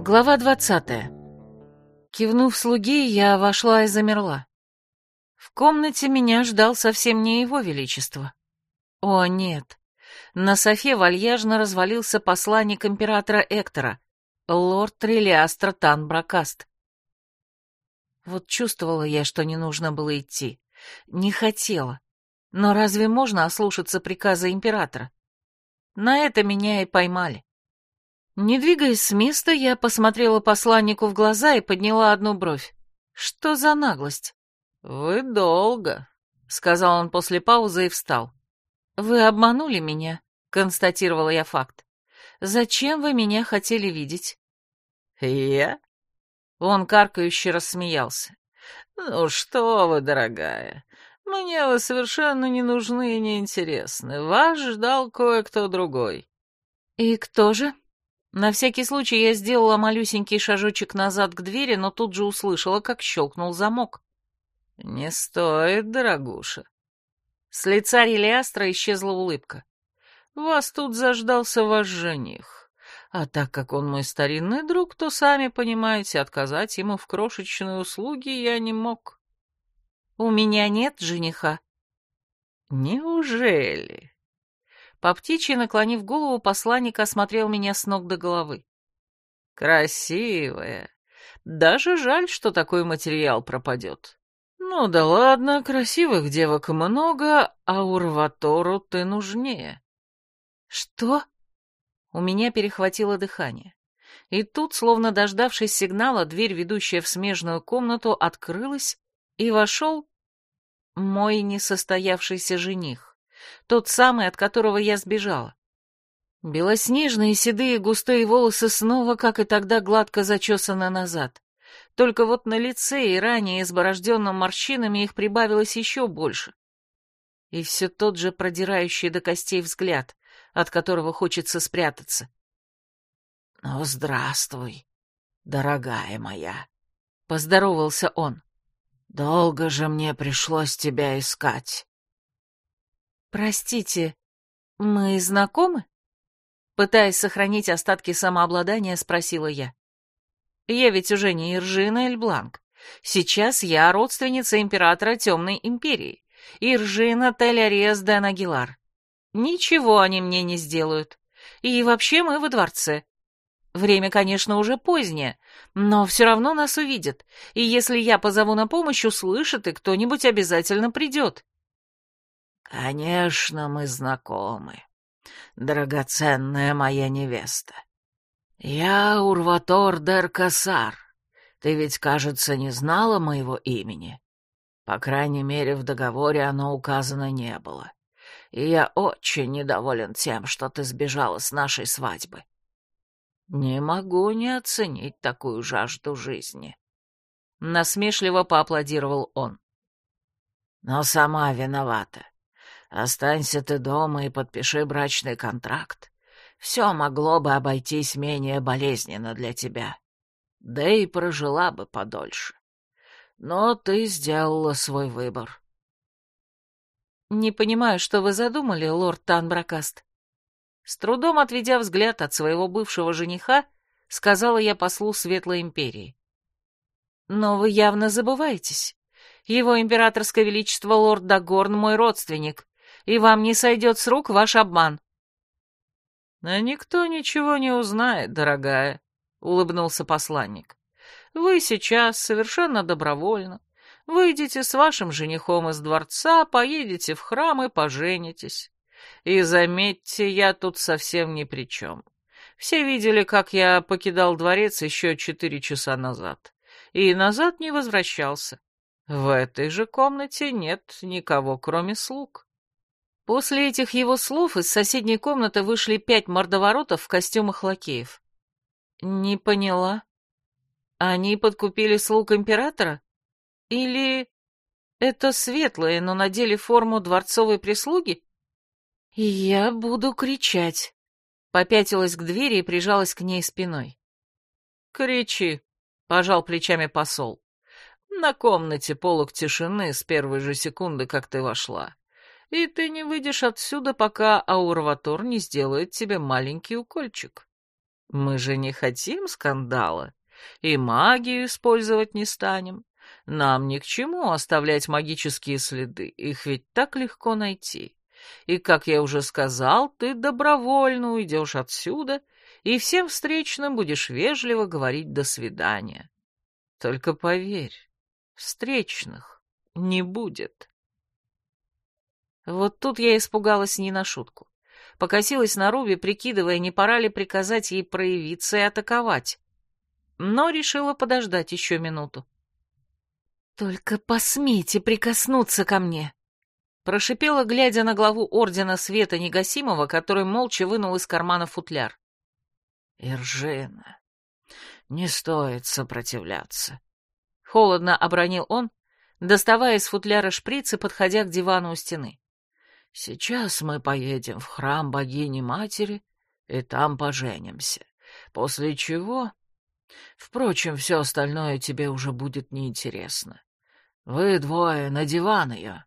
Глава двадцатая. Кивнув слуге, я вошла и замерла. В комнате меня ждал совсем не его величество. О, нет. На софе вальяжно развалился посланник императора Эктора, лорд Трелиастро Танбракаст. Вот чувствовала я, что не нужно было идти. Не хотела. Но разве можно ослушаться приказа императора? На это меня и поймали. Не двигаясь с места, я посмотрела посланнику в глаза и подняла одну бровь. Что за наглость? «Вы долго», — сказал он после паузы и встал. «Вы обманули меня», — констатировала я факт. «Зачем вы меня хотели видеть?» «Я?» Он каркающе рассмеялся. «Ну что вы, дорогая, мне вы совершенно не нужны и не интересны. Вас ждал кое-кто другой». «И кто же?» На всякий случай я сделала малюсенький шажочек назад к двери, но тут же услышала, как щелкнул замок. «Не стоит, дорогуша». С лица Релиастра исчезла улыбка. «Вас тут заждался ваш жених. А так как он мой старинный друг, то, сами понимаете, отказать ему в крошечной услуге я не мог». «У меня нет жениха». «Неужели?» По птичьи, наклонив голову, посланник осмотрел меня с ног до головы. «Красивая. Даже жаль, что такой материал пропадет. Ну да ладно, красивых девок много, а Урватору ты нужнее». «Что?» У меня перехватило дыхание. И тут, словно дождавшись сигнала, дверь, ведущая в смежную комнату, открылась, и вошел мой несостоявшийся жених тот самый, от которого я сбежала. Белоснежные седые густые волосы снова, как и тогда, гладко зачесаны назад. Только вот на лице и ранее изборожденном морщинами их прибавилось еще больше. И все тот же продирающий до костей взгляд, от которого хочется спрятаться. — Ну, здравствуй, дорогая моя, — поздоровался он. — Долго же мне пришлось тебя искать. «Простите, мы знакомы?» Пытаясь сохранить остатки самообладания, спросила я. «Я ведь уже не Иржина Эльбланк. Сейчас я родственница императора Темной Империи, Иржина Тель-Арес де Нагилар. Ничего они мне не сделают. И вообще мы во дворце. Время, конечно, уже позднее, но все равно нас увидят, и если я позову на помощь, услышат, и кто-нибудь обязательно придет». «Конечно, мы знакомы, драгоценная моя невеста. Я Урватор Деркасар. Ты ведь, кажется, не знала моего имени. По крайней мере, в договоре оно указано не было. И я очень недоволен тем, что ты сбежала с нашей свадьбы. Не могу не оценить такую жажду жизни». Насмешливо поаплодировал он. «Но сама виновата. Останься ты дома и подпиши брачный контракт. Все могло бы обойтись менее болезненно для тебя. Да и прожила бы подольше. Но ты сделала свой выбор. Не понимаю, что вы задумали, лорд Танбракаст. С трудом отведя взгляд от своего бывшего жениха, сказала я послу Светлой Империи. Но вы явно забываетесь. Его императорское величество лорд Дагорн мой родственник, и вам не сойдет с рук ваш обман». «А никто ничего не узнает, дорогая», — улыбнулся посланник. «Вы сейчас совершенно добровольно выйдете с вашим женихом из дворца, поедете в храм и поженитесь. И заметьте, я тут совсем ни при чем. Все видели, как я покидал дворец еще четыре часа назад, и назад не возвращался. В этой же комнате нет никого, кроме слуг». После этих его слов из соседней комнаты вышли пять мордоворотов в костюмах лакеев. Не поняла. Они подкупили слуг императора? Или это светлые, но надели форму дворцовой прислуги? Я буду кричать. Попятилась к двери и прижалась к ней спиной. Кричи, пожал плечами посол. На комнате полок тишины с первой же секунды, как ты вошла и ты не выйдешь отсюда, пока Аурватор не сделает тебе маленький укольчик. Мы же не хотим скандала и магию использовать не станем. Нам ни к чему оставлять магические следы, их ведь так легко найти. И, как я уже сказал, ты добровольно уйдешь отсюда и всем встречным будешь вежливо говорить «до свидания». Только поверь, встречных не будет. Вот тут я испугалась не на шутку. Покосилась на Руби, прикидывая, не пора ли приказать ей проявиться и атаковать. Но решила подождать еще минуту. «Только посмейте прикоснуться ко мне!» Прошипела, глядя на главу Ордена Света Негасимого, который молча вынул из кармана футляр. «Иржина, не стоит сопротивляться», — холодно обронил он, доставая из футляра шприц и подходя к дивану у стены. Сейчас мы поедем в храм богини-матери и там поженимся, после чего... Впрочем, все остальное тебе уже будет неинтересно. Вы двое на диван ее.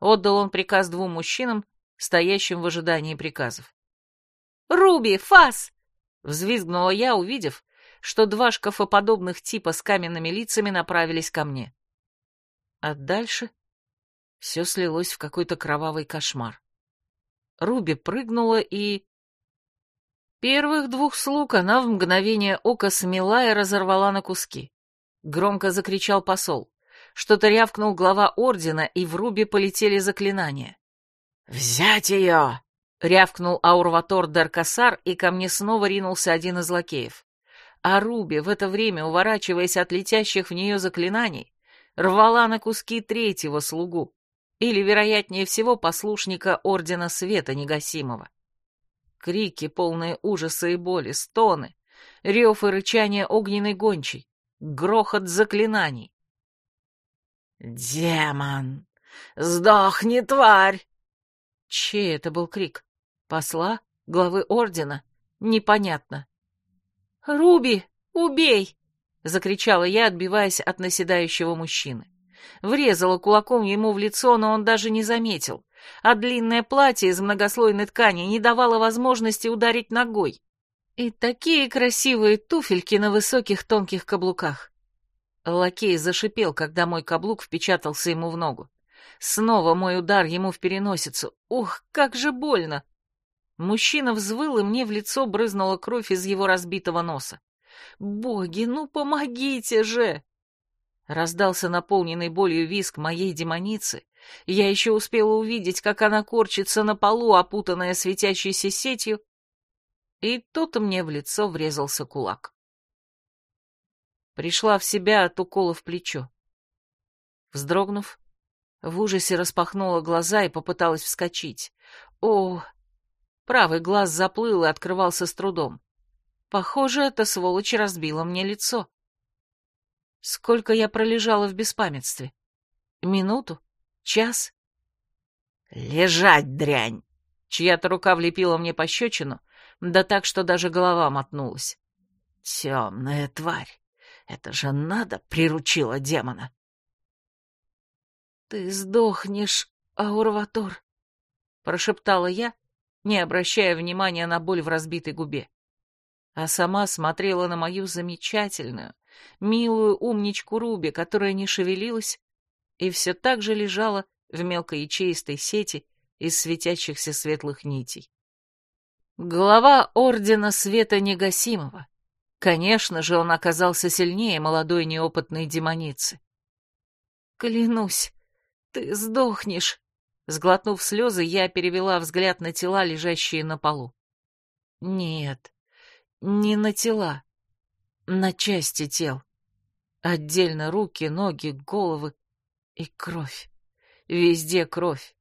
Отдал он приказ двум мужчинам, стоящим в ожидании приказов. «Руби, Фас!» — взвизгнула я, увидев, что два шкафоподобных типа с каменными лицами направились ко мне. А дальше все слилось в какой-то кровавый кошмар. Руби прыгнула и... Первых двух слуг она в мгновение ока смела и разорвала на куски. Громко закричал посол. Что-то рявкнул глава ордена, и в Руби полетели заклинания. «Взять ее!» — рявкнул Аурватор Даркасар, и ко мне снова ринулся один из лакеев. А Руби, в это время, уворачиваясь от летящих в нее заклинаний, рвала на куски третьего слугу или, вероятнее всего, послушника Ордена Света Негасимого. Крики, полные ужаса и боли, стоны, рев и рычание огненной гончей, грохот заклинаний. «Демон! Сдохни, тварь!» Чей это был крик? Посла? Главы Ордена? Непонятно. «Руби, убей!» — закричала я, отбиваясь от наседающего мужчины. Врезала кулаком ему в лицо, но он даже не заметил, а длинное платье из многослойной ткани не давало возможности ударить ногой. И такие красивые туфельки на высоких тонких каблуках. Лакей зашипел, когда мой каблук впечатался ему в ногу. Снова мой удар ему в переносицу. Ух, как же больно! Мужчина взвыл, и мне в лицо брызнула кровь из его разбитого носа. «Боги, ну помогите же!» Раздался наполненный болью виск моей демоницы. Я еще успела увидеть, как она корчится на полу, опутанная светящейся сетью, и тут мне в лицо врезался кулак. Пришла в себя от укола в плечо. Вздрогнув, в ужасе распахнула глаза и попыталась вскочить. О, правый глаз заплыл и открывался с трудом. Похоже, эта сволочь разбила мне лицо. Сколько я пролежала в беспамятстве? Минуту? Час? «Лежать, дрянь!» Чья-то рука влепила мне пощечину, да так, что даже голова мотнулась. «Темная тварь! Это же надо приручила демона!» «Ты сдохнешь, Аурватор!» — прошептала я, не обращая внимания на боль в разбитой губе. А сама смотрела на мою замечательную, милую умничку Руби, которая не шевелилась и все так же лежала в мелкой ячеистой сети из светящихся светлых нитей. Глава Ордена Света Негасимого. Конечно же, он оказался сильнее молодой неопытной демоницы. «Клянусь, ты сдохнешь!» Сглотнув слезы, я перевела взгляд на тела, лежащие на полу. «Нет, не на тела, на части тел. Отдельно руки, ноги, головы и кровь. Везде кровь.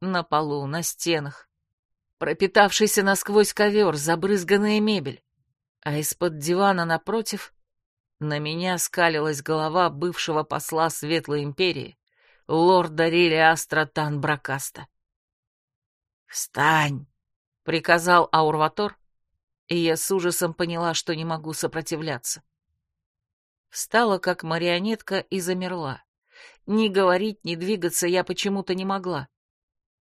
На полу, на стенах. Пропитавшийся насквозь ковер, забрызганная мебель. А из-под дивана напротив на меня скалилась голова бывшего посла Светлой Империи, лорда Рилиастра Танбракаста. «Встань!» — приказал Аурватор, и я с ужасом поняла, что не могу сопротивляться. Встала, как марионетка, и замерла. Ни говорить, ни двигаться я почему-то не могла.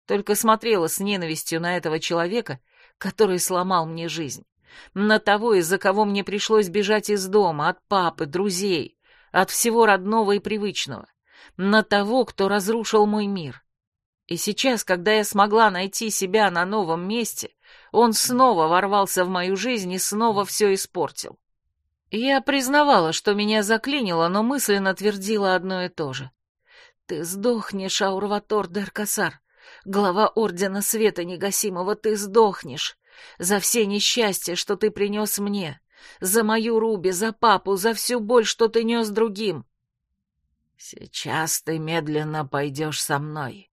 Только смотрела с ненавистью на этого человека, который сломал мне жизнь, на того, из-за кого мне пришлось бежать из дома, от папы, друзей, от всего родного и привычного, на того, кто разрушил мой мир. И сейчас, когда я смогла найти себя на новом месте, он снова ворвался в мою жизнь и снова все испортил. Я признавала, что меня заклинило, но мысленно твердила одно и то же. «Ты сдохнешь, Аурватор Деркасар, глава Ордена Света Негасимого, ты сдохнешь за все несчастья, что ты принес мне, за мою Руби, за папу, за всю боль, что ты нес другим». «Сейчас ты медленно пойдешь со мной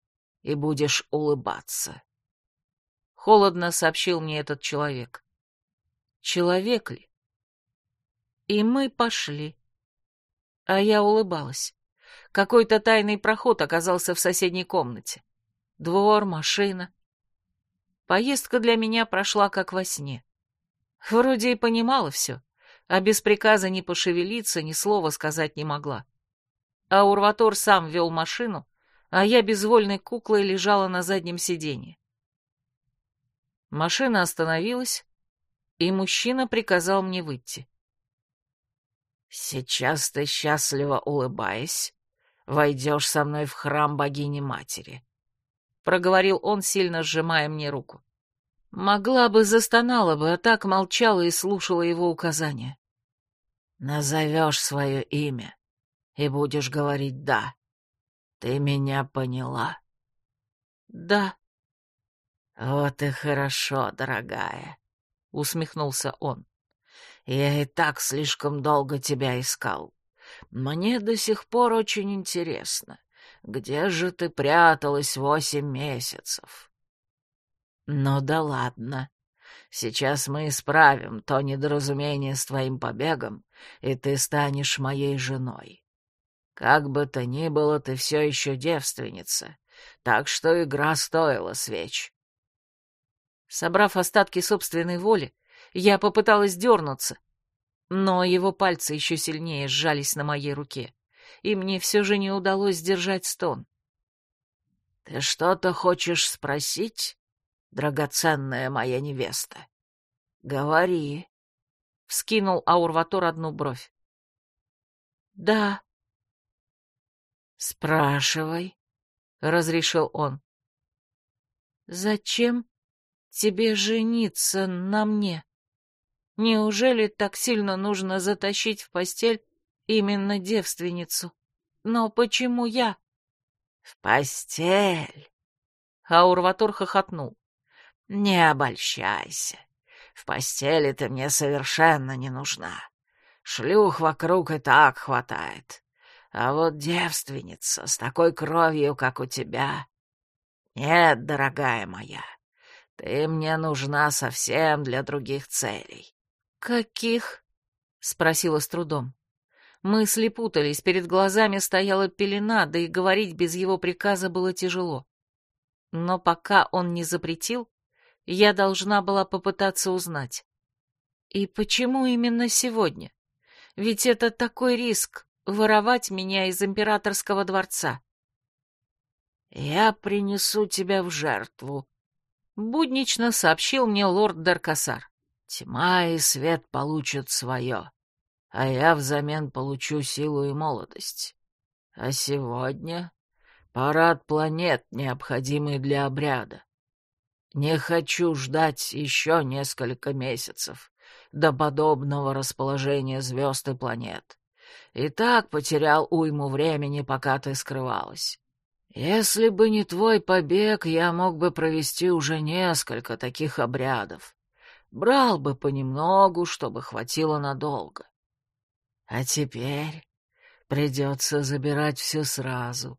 и будешь улыбаться», — холодно сообщил мне этот человек. «Человек ли?» И мы пошли. А я улыбалась. Какой-то тайный проход оказался в соседней комнате. Двор, машина. Поездка для меня прошла как во сне. Вроде и понимала все, а без приказа ни пошевелиться, ни слова сказать не могла. А Урватор сам вел машину, а я безвольной куклой лежала на заднем сиденье. Машина остановилась, и мужчина приказал мне выйти. «Сейчас ты, счастливо улыбаясь, войдешь со мной в храм богини-матери», — проговорил он, сильно сжимая мне руку. Могла бы, застонала бы, а так молчала и слушала его указания. «Назовешь свое имя и будешь говорить «да». Ты меня поняла?» «Да». «Вот и хорошо, дорогая», — усмехнулся он. Я и так слишком долго тебя искал. Мне до сих пор очень интересно, где же ты пряталась восемь месяцев? Ну да ладно. Сейчас мы исправим то недоразумение с твоим побегом, и ты станешь моей женой. Как бы то ни было, ты все еще девственница, так что игра стоила свеч. Собрав остатки собственной воли, я попыталась дернуться, но его пальцы еще сильнее сжались на моей руке, и мне все же не удалось сдержать стон. «Ты что-то хочешь спросить, драгоценная моя невеста? Говори», — вскинул Аурватор одну бровь. «Да». «Спрашивай», — разрешил он. «Зачем тебе жениться на мне?» Неужели так сильно нужно затащить в постель именно девственницу? Но почему я? В постель? Аурватор хохотнул. Не обольщайся. В постели ты мне совершенно не нужна. Шлюх вокруг и так хватает. А вот девственница с такой кровью, как у тебя... Нет, дорогая моя, ты мне нужна совсем для других целей. «Каких?» — спросила с трудом. Мысли путались, перед глазами стояла пелена, да и говорить без его приказа было тяжело. Но пока он не запретил, я должна была попытаться узнать. И почему именно сегодня? Ведь это такой риск — воровать меня из императорского дворца. «Я принесу тебя в жертву», — буднично сообщил мне лорд Даркасар. Тьма и свет получат свое, а я взамен получу силу и молодость. А сегодня парад планет, необходимый для обряда. Не хочу ждать еще несколько месяцев до подобного расположения звезд и планет. И так потерял уйму времени, пока ты скрывалась. Если бы не твой побег, я мог бы провести уже несколько таких обрядов. Брал бы понемногу, чтобы хватило надолго. А теперь придется забирать все сразу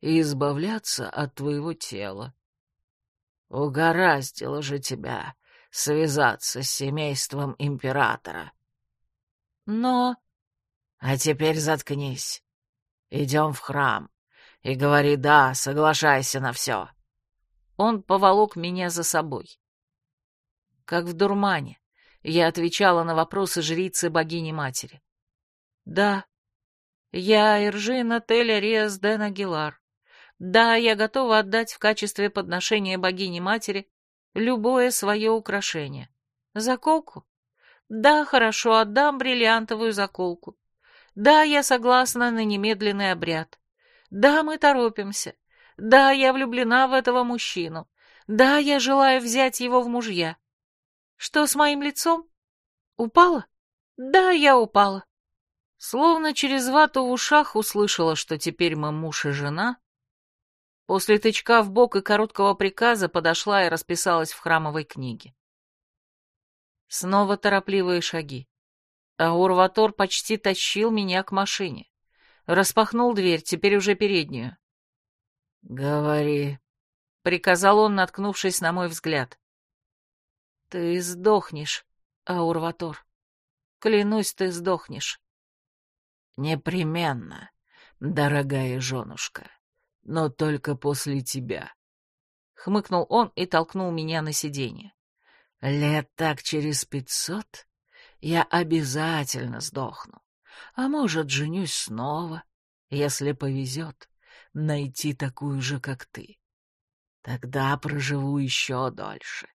и избавляться от твоего тела. Угораздило же тебя связаться с семейством императора. Но... А теперь заткнись. Идем в храм и говори «да», соглашайся на все. Он поволок меня за собой как в дурмане. Я отвечала на вопросы жрицы богини-матери. «Да, я Иржина Теля Риас Ден Агилар. Да, я готова отдать в качестве подношения богини-матери любое свое украшение. Заколку Да, хорошо, отдам бриллиантовую заколку. Да, я согласна на немедленный обряд. Да, мы торопимся. Да, я влюблена в этого мужчину. Да, я желаю взять его в мужья. Что с моим лицом? Упала? Да, я упала. Словно через вату в ушах услышала, что теперь мы муж и жена. После тычка в бок и короткого приказа подошла и расписалась в храмовой книге. Снова торопливые шаги. А Урватор почти тащил меня к машине. Распахнул дверь, теперь уже переднюю. «Говори», — приказал он, наткнувшись на мой взгляд. «Ты сдохнешь, Аурватор. Клянусь, ты сдохнешь». «Непременно, дорогая женушка, но только после тебя», — хмыкнул он и толкнул меня на сиденье. «Лет так через пятьсот я обязательно сдохну, а может, женюсь снова, если повезет, найти такую же, как ты. Тогда проживу еще дольше».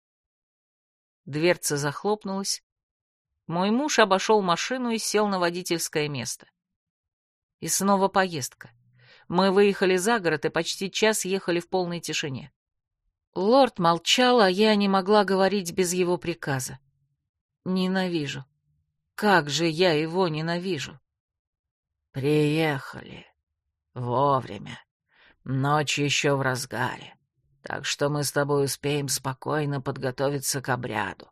Дверца захлопнулась. Мой муж обошел машину и сел на водительское место. И снова поездка. Мы выехали за город и почти час ехали в полной тишине. Лорд молчал, а я не могла говорить без его приказа. Ненавижу. Как же я его ненавижу. Приехали. Вовремя. Ночь еще в разгаре. Так что мы с тобой успеем спокойно подготовиться к обряду.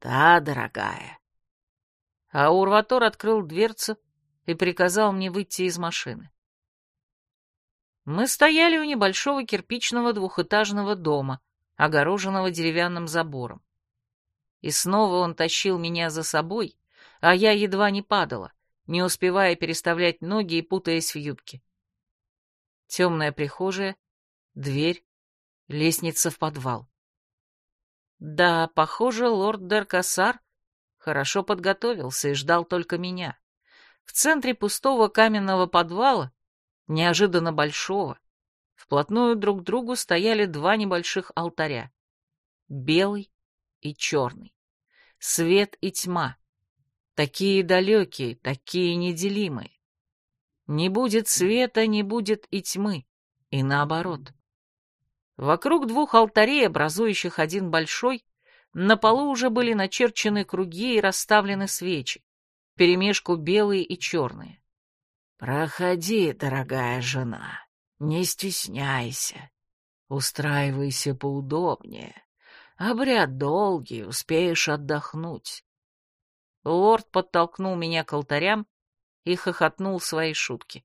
Да, дорогая. А Урватор открыл дверцу и приказал мне выйти из машины. Мы стояли у небольшого кирпичного двухэтажного дома, огороженного деревянным забором. И снова он тащил меня за собой, а я едва не падала, не успевая переставлять ноги и путаясь в юбке. Темная прихожая, дверь, лестница в подвал. Да, похоже, лорд Деркасар хорошо подготовился и ждал только меня. В центре пустого каменного подвала, неожиданно большого, вплотную друг к другу стояли два небольших алтаря. Белый и черный. Свет и тьма. Такие далекие, такие неделимые. Не будет света, не будет и тьмы, и наоборот. Вокруг двух алтарей, образующих один большой, на полу уже были начерчены круги и расставлены свечи, перемешку белые и черные. «Проходи, дорогая жена, не стесняйся, устраивайся поудобнее. Обряд долгий, успеешь отдохнуть». Лорд подтолкнул меня к алтарям и хохотнул свои шутки.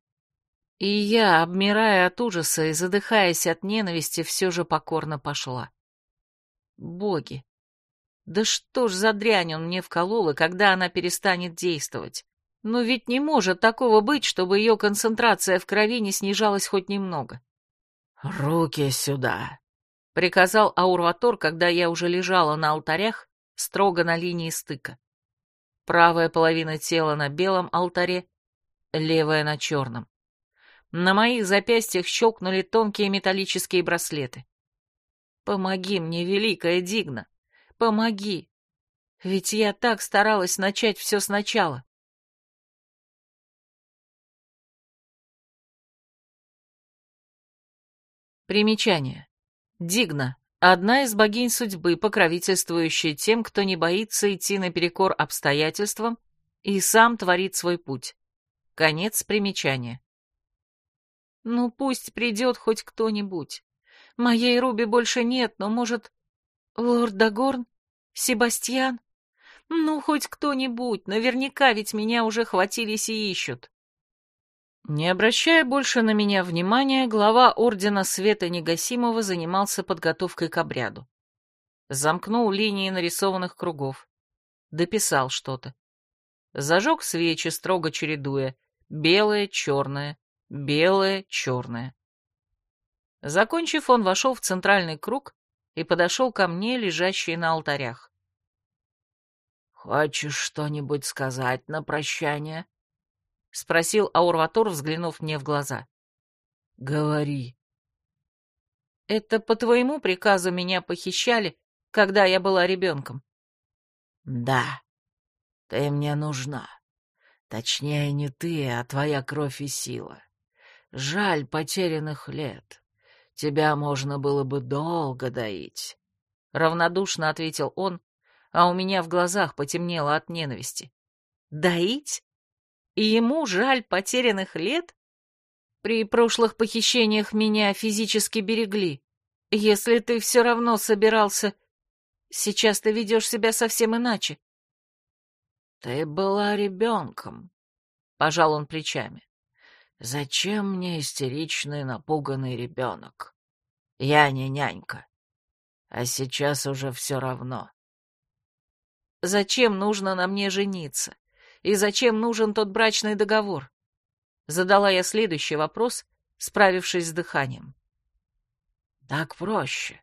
И я, обмирая от ужаса и задыхаясь от ненависти, все же покорно пошла. Боги! Да что ж за дрянь он мне вколол, и когда она перестанет действовать? Ну ведь не может такого быть, чтобы ее концентрация в крови не снижалась хоть немного. «Руки сюда!» — приказал Аурватор, когда я уже лежала на алтарях, строго на линии стыка. Правая половина тела на белом алтаре, левая на черном. На моих запястьях щелкнули тонкие металлические браслеты. «Помоги мне, великая Дигна! Помоги! Ведь я так старалась начать все сначала!» Примечание. Дигна — одна из богинь судьбы, покровительствующая тем, кто не боится идти наперекор обстоятельствам и сам творит свой путь. Конец примечания. Ну, пусть придет хоть кто-нибудь. Моей Руби больше нет, но, может, лорд Дагорн? Себастьян? Ну, хоть кто-нибудь, наверняка ведь меня уже хватились и ищут. Не обращая больше на меня внимания, глава Ордена Света Негасимого занимался подготовкой к обряду. Замкнул линии нарисованных кругов. Дописал что-то. Зажег свечи, строго чередуя. Белое, черное, белое, черное. Закончив, он вошел в центральный круг и подошел ко мне, лежащей на алтарях. «Хочешь что-нибудь сказать на прощание?» — спросил Аурватор, взглянув мне в глаза. «Говори». «Это по твоему приказу меня похищали, когда я была ребенком?» «Да», Ты мне нужна. Точнее, не ты, а твоя кровь и сила. Жаль потерянных лет. Тебя можно было бы долго доить. Равнодушно ответил он, а у меня в глазах потемнело от ненависти. Доить? И ему жаль потерянных лет? При прошлых похищениях меня физически берегли. Если ты все равно собирался... Сейчас ты ведешь себя совсем иначе. Ты была ребенком, — пожал он плечами. Зачем мне истеричный, напуганный ребенок? Я не нянька. А сейчас уже все равно. Зачем нужно на мне жениться? И зачем нужен тот брачный договор? Задала я следующий вопрос, справившись с дыханием. Так проще.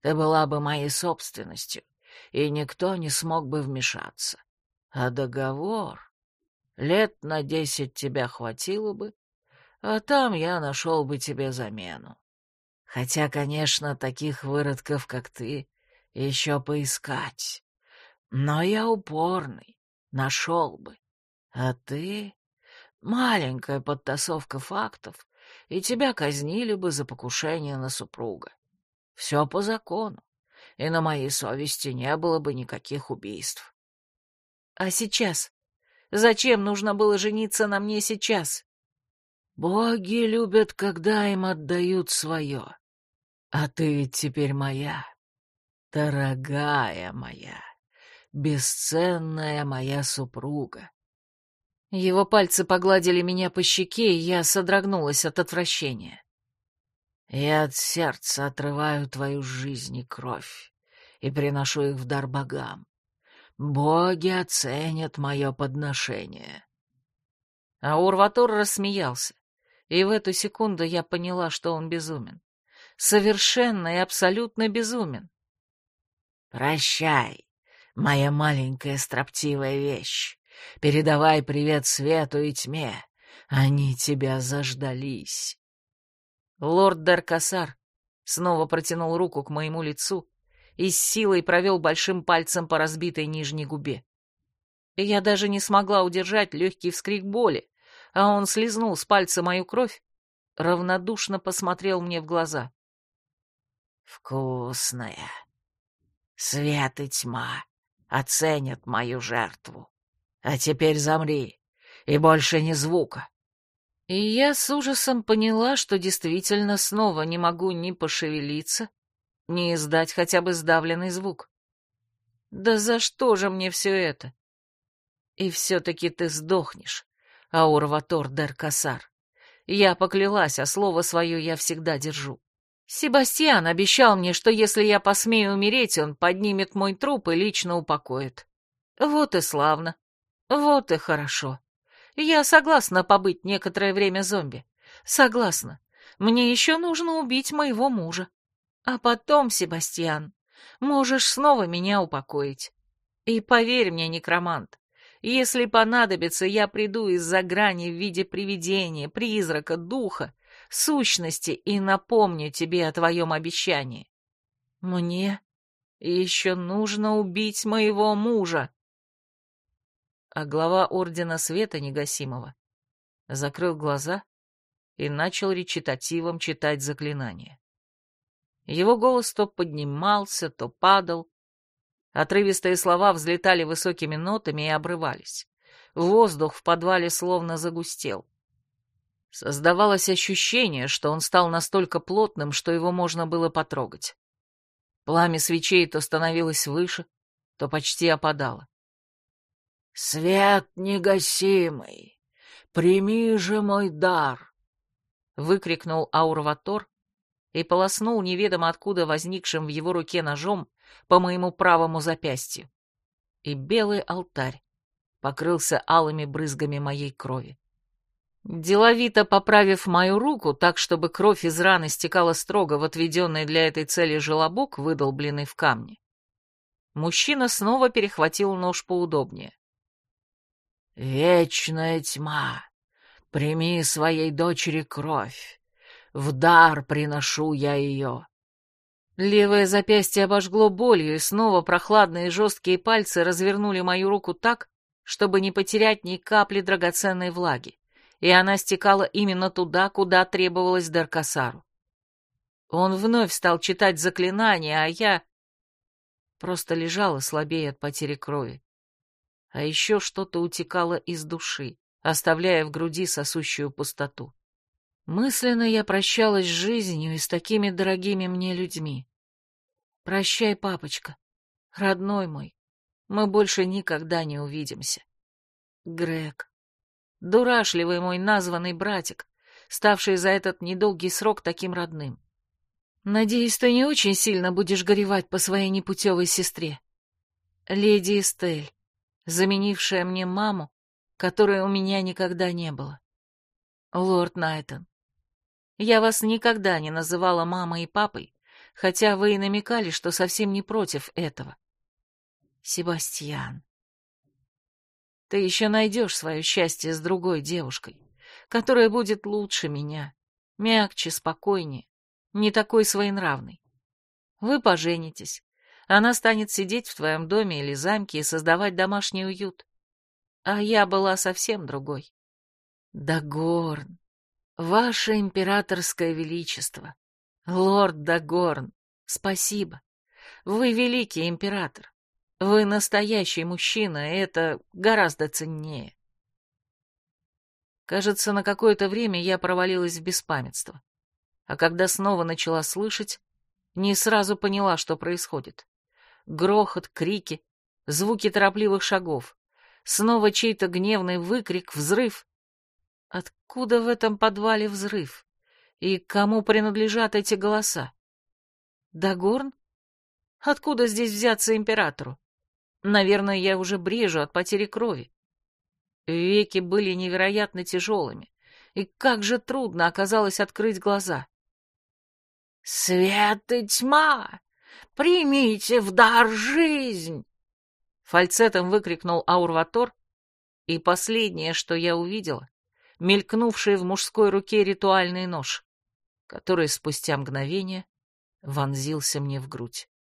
Ты была бы моей собственностью, и никто не смог бы вмешаться. А договор... Лет на десять тебя хватило бы, а там я нашел бы тебе замену. Хотя, конечно, таких выродков, как ты, еще поискать. Но я упорный, нашел бы. А ты Маленькая подтасовка фактов, и тебя казнили бы за покушение на супруга. Все по закону, и на моей совести не было бы никаких убийств. А сейчас? Зачем нужно было жениться на мне сейчас? Боги любят, когда им отдают свое. А ты ведь теперь моя, дорогая моя, бесценная моя супруга. Его пальцы погладили меня по щеке, и я содрогнулась от отвращения. «Я от сердца отрываю твою жизнь и кровь и приношу их в дар богам. Боги оценят мое подношение». А Урватор рассмеялся, и в эту секунду я поняла, что он безумен. Совершенно и абсолютно безумен. «Прощай, моя маленькая строптивая вещь. Передавай привет свету и тьме. Они тебя заждались. Лорд Даркасар снова протянул руку к моему лицу и с силой провел большим пальцем по разбитой нижней губе. Я даже не смогла удержать легкий вскрик боли, а он слезнул с пальца мою кровь, равнодушно посмотрел мне в глаза. «Вкусная. Свет и тьма оценят мою жертву. А теперь замри, и больше ни звука. И я с ужасом поняла, что действительно снова не могу ни пошевелиться, ни издать хотя бы сдавленный звук. Да за что же мне все это? И все-таки ты сдохнешь, Аурватор Дер Касар. Я поклялась, а слово свое я всегда держу. Себастьян обещал мне, что если я посмею умереть, он поднимет мой труп и лично упокоит. Вот и славно. Вот и хорошо. Я согласна побыть некоторое время зомби. Согласна. Мне еще нужно убить моего мужа. А потом, Себастьян, можешь снова меня упокоить. И поверь мне, некромант, если понадобится, я приду из-за грани в виде привидения, призрака, духа, сущности и напомню тебе о твоем обещании. Мне еще нужно убить моего мужа а глава Ордена Света Негасимова закрыл глаза и начал речитативом читать заклинание. Его голос то поднимался, то падал. Отрывистые слова взлетали высокими нотами и обрывались. Воздух в подвале словно загустел. Создавалось ощущение, что он стал настолько плотным, что его можно было потрогать. Пламя свечей то становилось выше, то почти опадало. «Свет негасимый, прими же мой дар!» — выкрикнул Аурватор и полоснул неведомо откуда возникшим в его руке ножом по моему правому запястью. И белый алтарь покрылся алыми брызгами моей крови. Деловито поправив мою руку так, чтобы кровь из раны стекала строго в отведенный для этой цели желобок, выдолбленный в камне, мужчина снова перехватил нож поудобнее. «Вечная тьма, прими своей дочери кровь, в дар приношу я ее». Левое запястье обожгло болью, и снова прохладные жесткие пальцы развернули мою руку так, чтобы не потерять ни капли драгоценной влаги, и она стекала именно туда, куда требовалось Даркасару. Он вновь стал читать заклинания, а я просто лежала слабее от потери крови. А еще что-то утекало из души, оставляя в груди сосущую пустоту. Мысленно я прощалась с жизнью и с такими дорогими мне людьми. Прощай, папочка, родной мой, мы больше никогда не увидимся. Грег, дурашливый мой названный братик, ставший за этот недолгий срок таким родным. Надеюсь, ты не очень сильно будешь горевать по своей непутевой сестре. Леди Эстель, заменившая мне маму, которой у меня никогда не было. Лорд Найтон, я вас никогда не называла мамой и папой, хотя вы и намекали, что совсем не против этого. Себастьян, ты еще найдешь свое счастье с другой девушкой, которая будет лучше меня, мягче, спокойнее, не такой своенравный. Вы поженитесь, она станет сидеть в твоем доме или замке и создавать домашний уют. А я была совсем другой. Дагорн, ваше императорское величество, лорд Дагорн, спасибо. Вы великий император. Вы настоящий мужчина, и это гораздо ценнее. Кажется, на какое-то время я провалилась в беспамятство а когда снова начала слышать, не сразу поняла, что происходит. Грохот, крики, звуки торопливых шагов, снова чей-то гневный выкрик, взрыв. Откуда в этом подвале взрыв? И кому принадлежат эти голоса? Дагорн? Откуда здесь взяться императору? Наверное, я уже брежу от потери крови. Веки были невероятно тяжелыми, и как же трудно оказалось открыть глаза. «Свет и тьма! Примите в дар жизнь!» Фальцетом выкрикнул Аурватор, и последнее, что я увидела, мелькнувший в мужской руке ритуальный нож, который спустя мгновение вонзился мне в грудь.